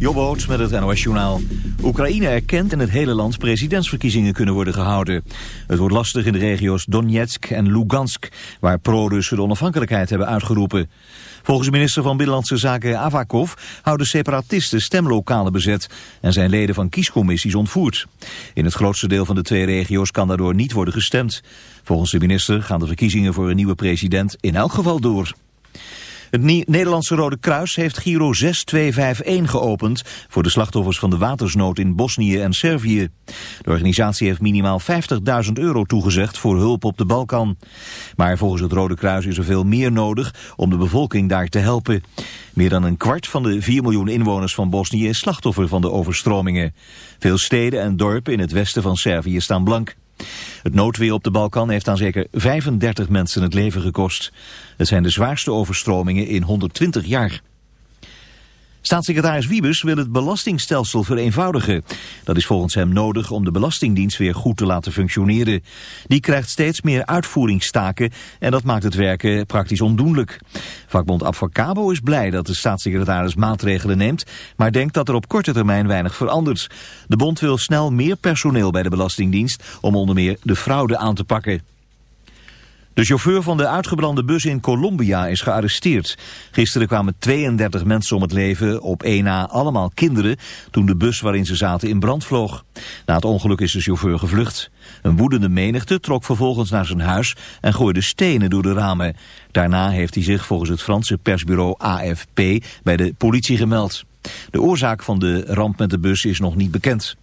Jobboot met het NOS Journaal. Oekraïne erkent in het hele land presidentsverkiezingen kunnen worden gehouden. Het wordt lastig in de regio's Donetsk en Lugansk, waar pro-Russen de onafhankelijkheid hebben uitgeroepen. Volgens minister van Binnenlandse Zaken Avakov houden separatisten stemlokalen bezet en zijn leden van kiescommissies ontvoerd. In het grootste deel van de twee regio's kan daardoor niet worden gestemd. Volgens de minister gaan de verkiezingen voor een nieuwe president in elk geval door. Het Nederlandse Rode Kruis heeft Giro 6251 geopend voor de slachtoffers van de watersnood in Bosnië en Servië. De organisatie heeft minimaal 50.000 euro toegezegd voor hulp op de Balkan. Maar volgens het Rode Kruis is er veel meer nodig om de bevolking daar te helpen. Meer dan een kwart van de 4 miljoen inwoners van Bosnië is slachtoffer van de overstromingen. Veel steden en dorpen in het westen van Servië staan blank. Het noodweer op de Balkan heeft aan zeker 35 mensen het leven gekost. Het zijn de zwaarste overstromingen in 120 jaar. Staatssecretaris Wiebes wil het belastingstelsel vereenvoudigen. Dat is volgens hem nodig om de Belastingdienst weer goed te laten functioneren. Die krijgt steeds meer uitvoeringstaken en dat maakt het werken praktisch ondoenlijk. Vakbond Advocabo is blij dat de staatssecretaris maatregelen neemt, maar denkt dat er op korte termijn weinig verandert. De bond wil snel meer personeel bij de Belastingdienst om onder meer de fraude aan te pakken. De chauffeur van de uitgebrande bus in Colombia is gearresteerd. Gisteren kwamen 32 mensen om het leven, op één na allemaal kinderen, toen de bus waarin ze zaten in brand vloog. Na het ongeluk is de chauffeur gevlucht. Een woedende menigte trok vervolgens naar zijn huis en gooide stenen door de ramen. Daarna heeft hij zich volgens het Franse persbureau AFP bij de politie gemeld. De oorzaak van de ramp met de bus is nog niet bekend.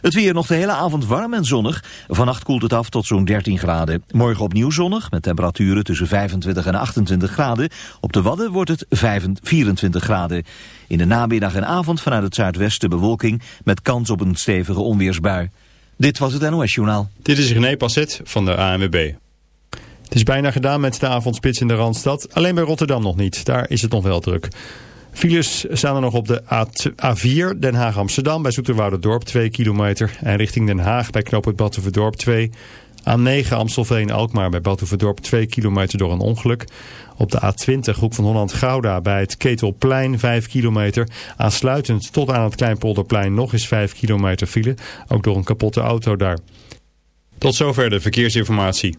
Het weer nog de hele avond warm en zonnig. Vannacht koelt het af tot zo'n 13 graden. Morgen opnieuw zonnig met temperaturen tussen 25 en 28 graden. Op de Wadden wordt het 24 graden. In de namiddag en avond vanuit het zuidwesten bewolking met kans op een stevige onweersbui. Dit was het NOS Journaal. Dit is René Passet van de ANWB. Het is bijna gedaan met de avondspits in de Randstad. Alleen bij Rotterdam nog niet. Daar is het nog wel druk. Files staan er nog op de A4 Den Haag-Amsterdam bij Dorp 2 kilometer. En richting Den Haag bij knooppunt Batuverdorp 2. A9 Amstelveen-Alkmaar bij Batuverdorp 2 kilometer door een ongeluk. Op de A20 Hoek van Holland-Gouda bij het Ketelplein 5 kilometer. Aansluitend tot aan het Kleinpolderplein nog eens 5 kilometer file. Ook door een kapotte auto daar. Tot zover de verkeersinformatie.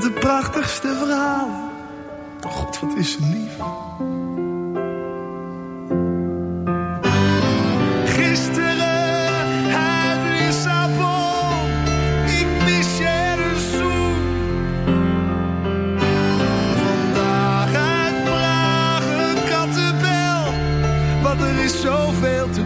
De prachtigste verhalen. Oh God, wat is ze lief. Gisteren uit Lissabon. Ik mis je zoen. Vandaag uit Praag een kattenbel. Want er is zoveel te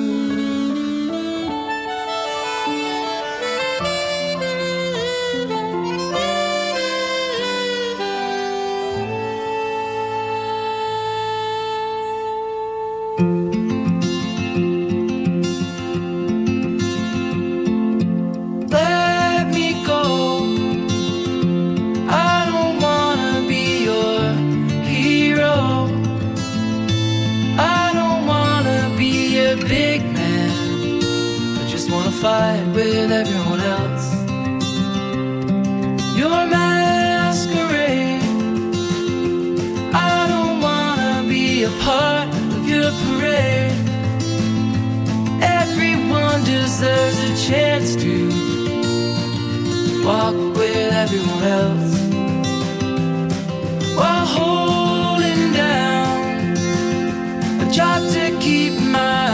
While holding down a job to keep my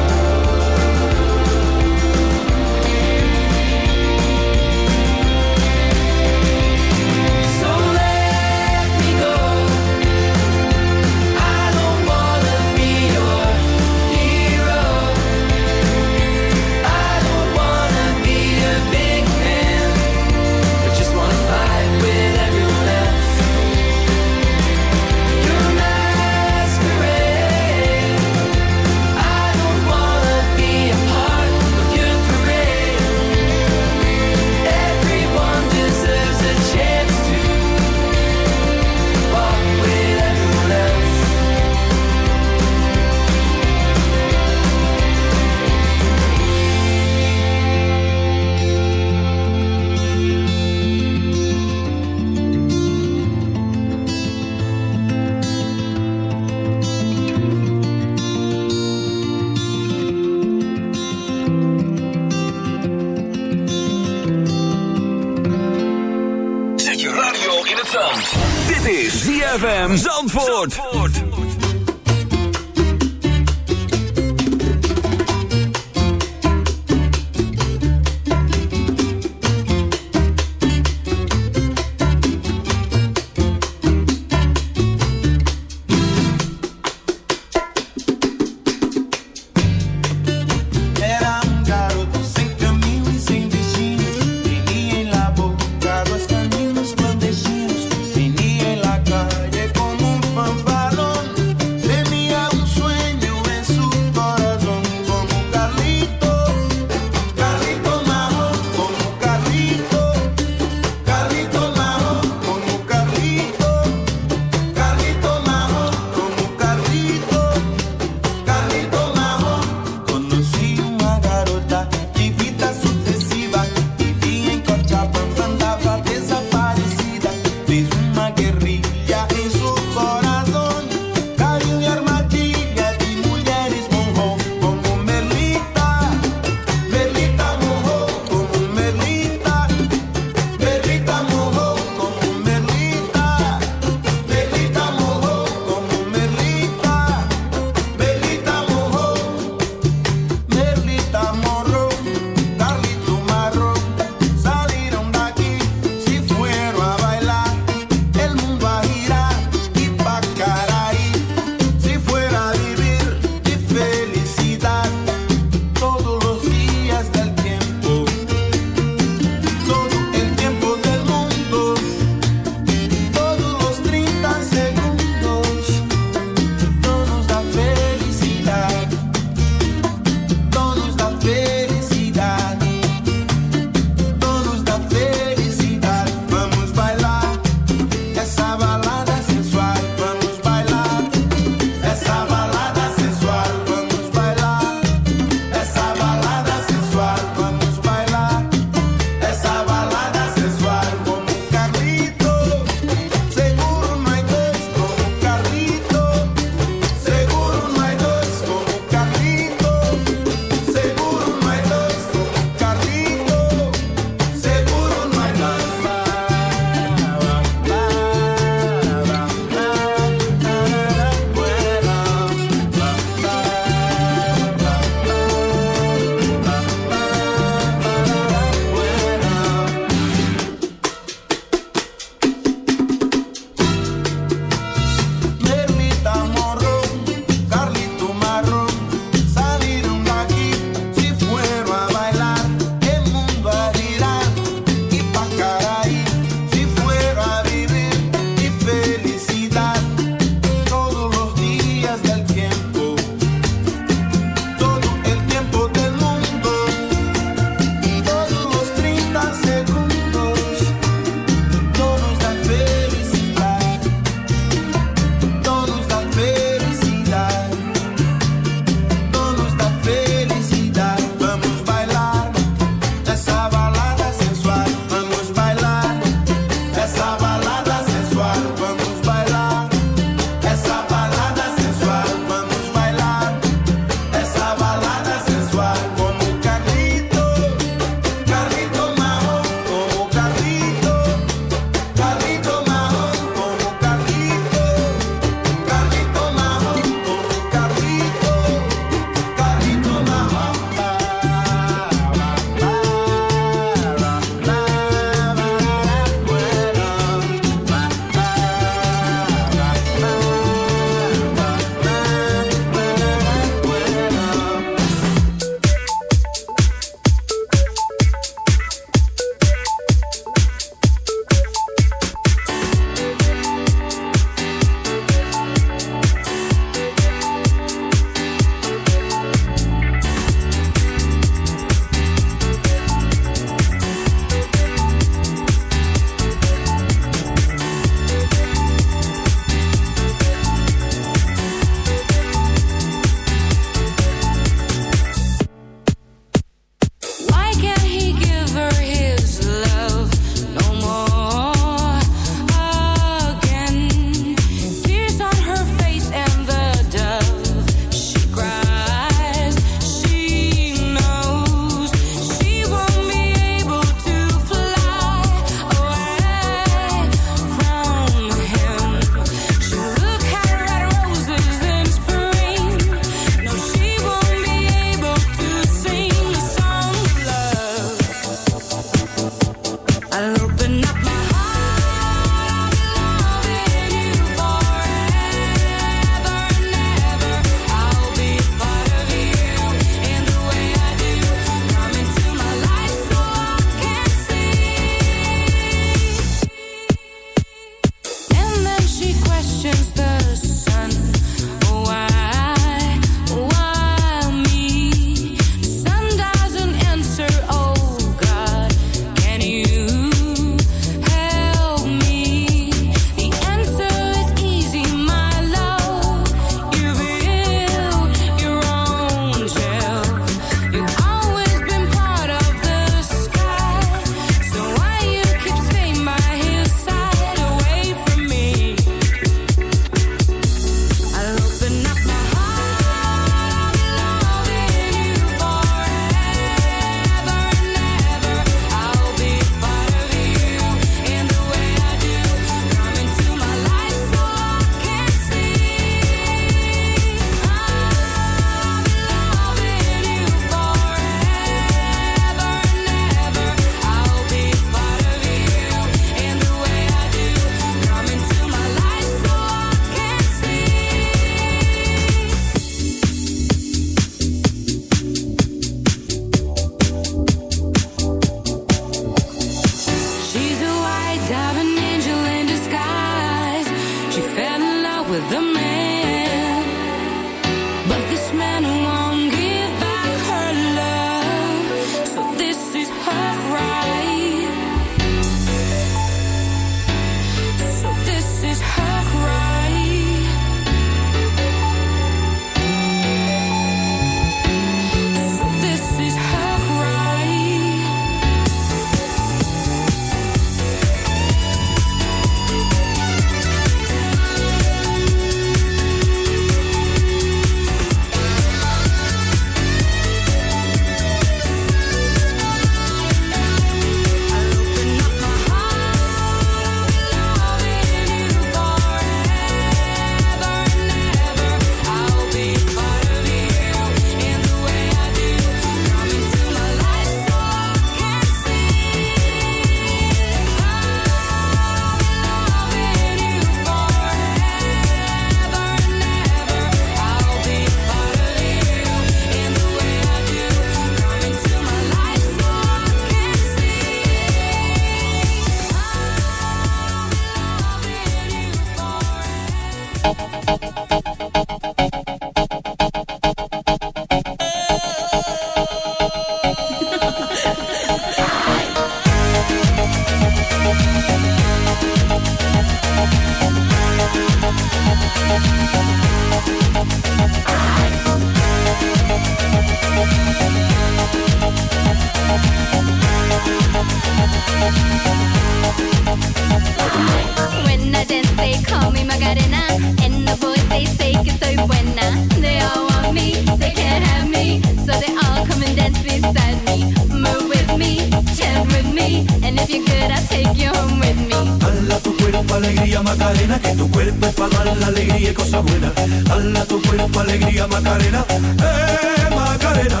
you're good, I'll take you home with me. Hala tu cuerpo, alegría, Macarena, que tu cuerpo es para dar la alegría y cosas buenas. Hala tu cuerpo, alegría, Macarena, eh, Macarena.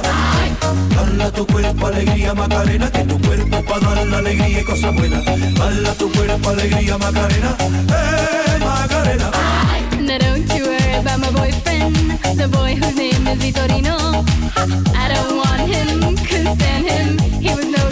Hala tu cuerpo, alegría, Macarena, que tu cuerpo es para dar la alegría y cosas buenas. Hala tu cuerpo, alegría, Macarena, eh, Macarena. Now don't you worry about my boyfriend, the boy whose name is Vitorino. I don't want him, couldn't stand him, he was no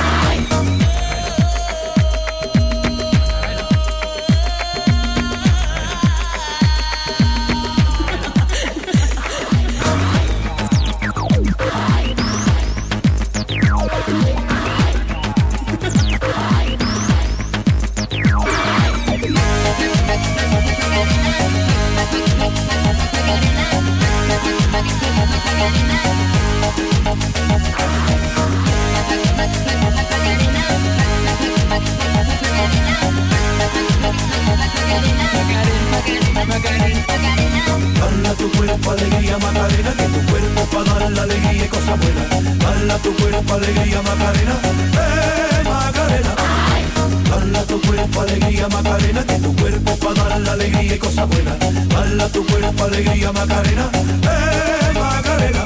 La alegría y cosas buenas. Hala tu cuerpo, alegría, Macarena, eh, Macarena.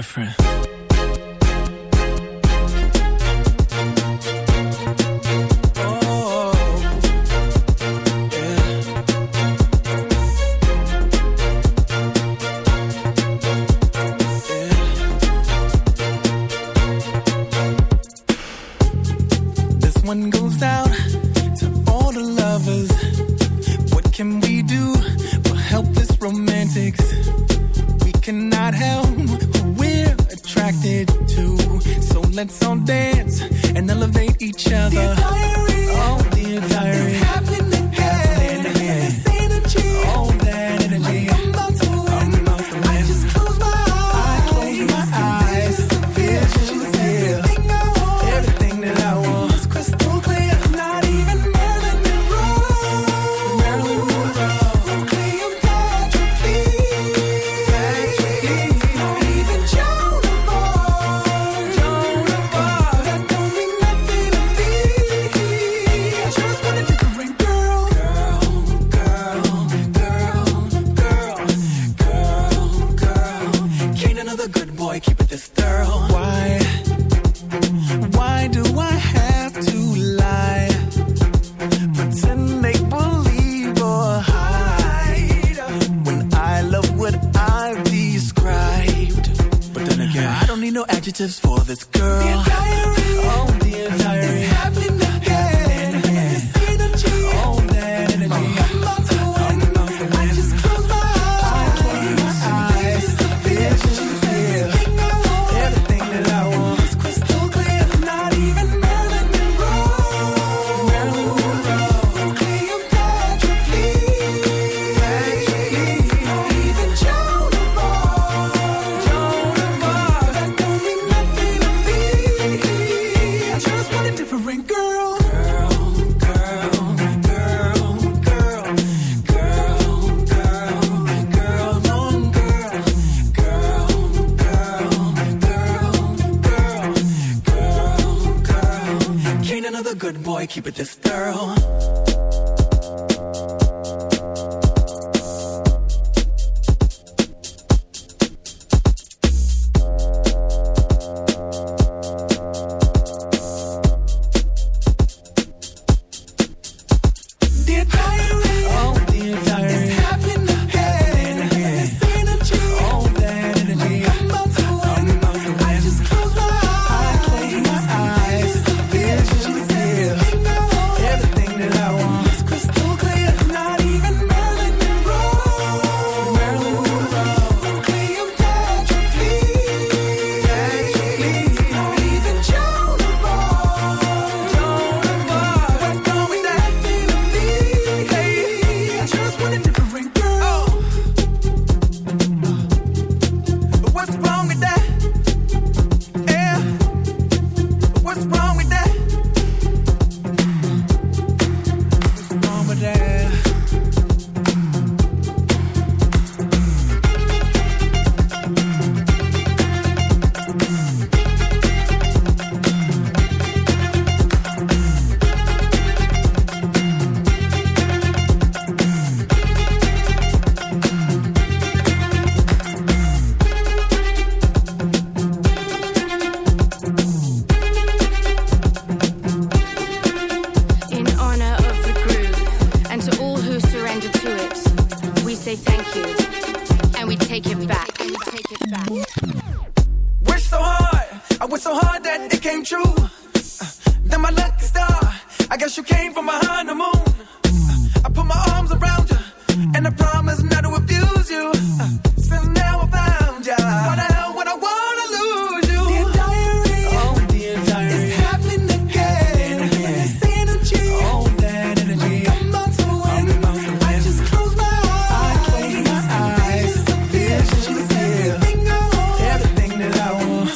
different.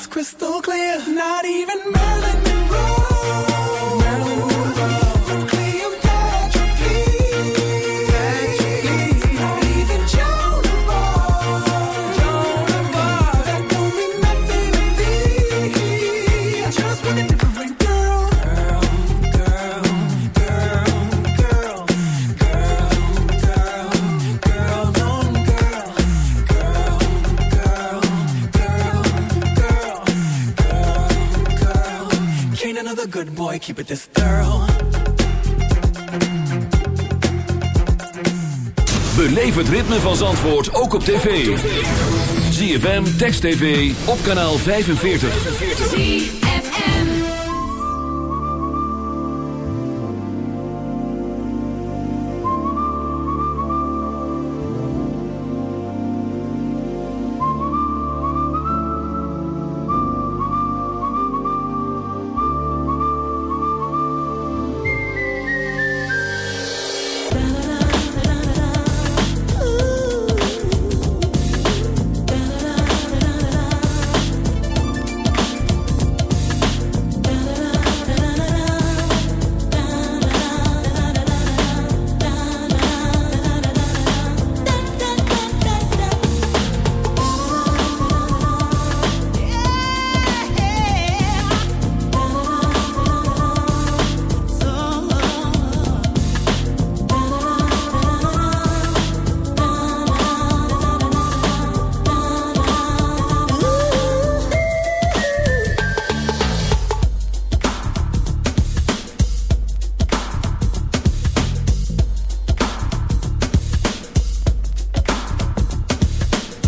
Crystal clear. Not even Marilyn Monroe, keep it this? Beleef het ritme van Zandvoort ook op tv. ZFM, Text TV, op kanaal 45.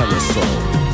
Olha só.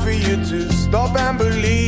for you to stop and believe.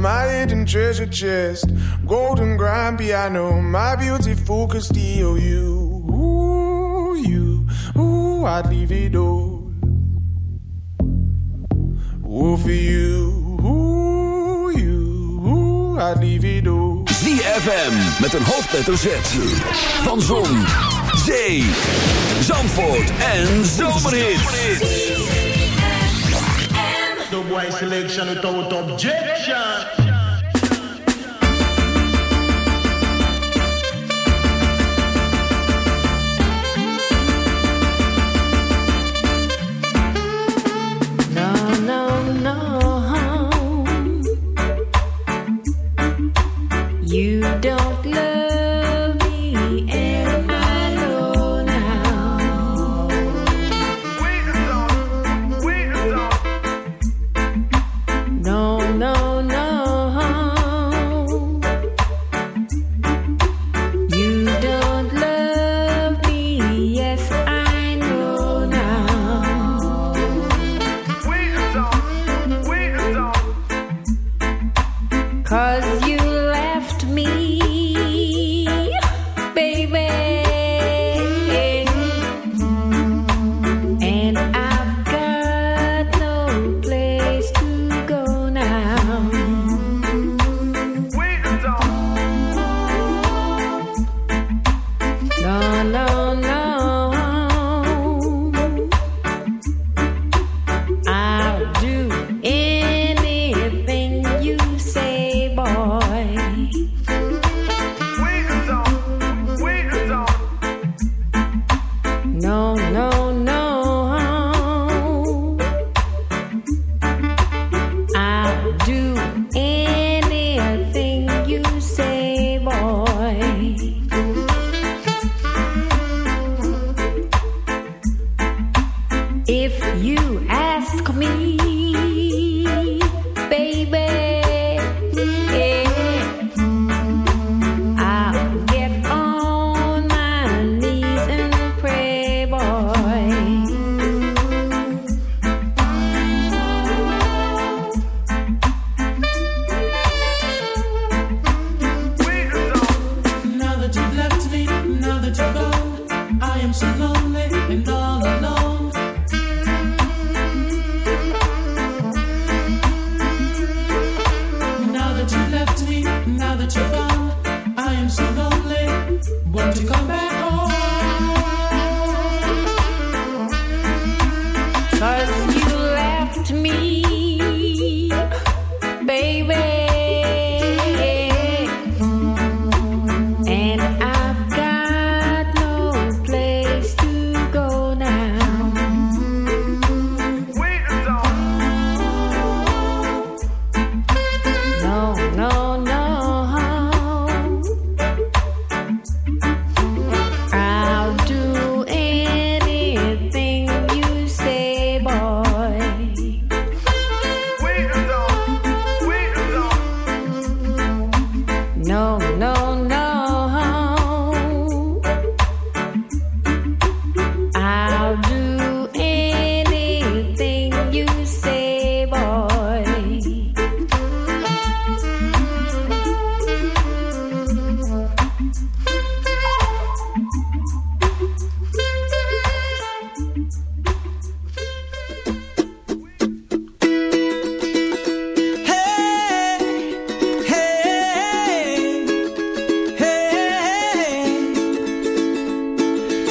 My, hidden treasure chest, golden grand piano, my beautiful Castillo. You, ooh, you, ooh, I'd leave it all. Ooh, for you, ooh, you, ooh, I'd leave it all. ZFM met een hoofdletter Z. Van Zon, Zee, Zandvoort en Zomerhits. Boy selection without objection.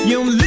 You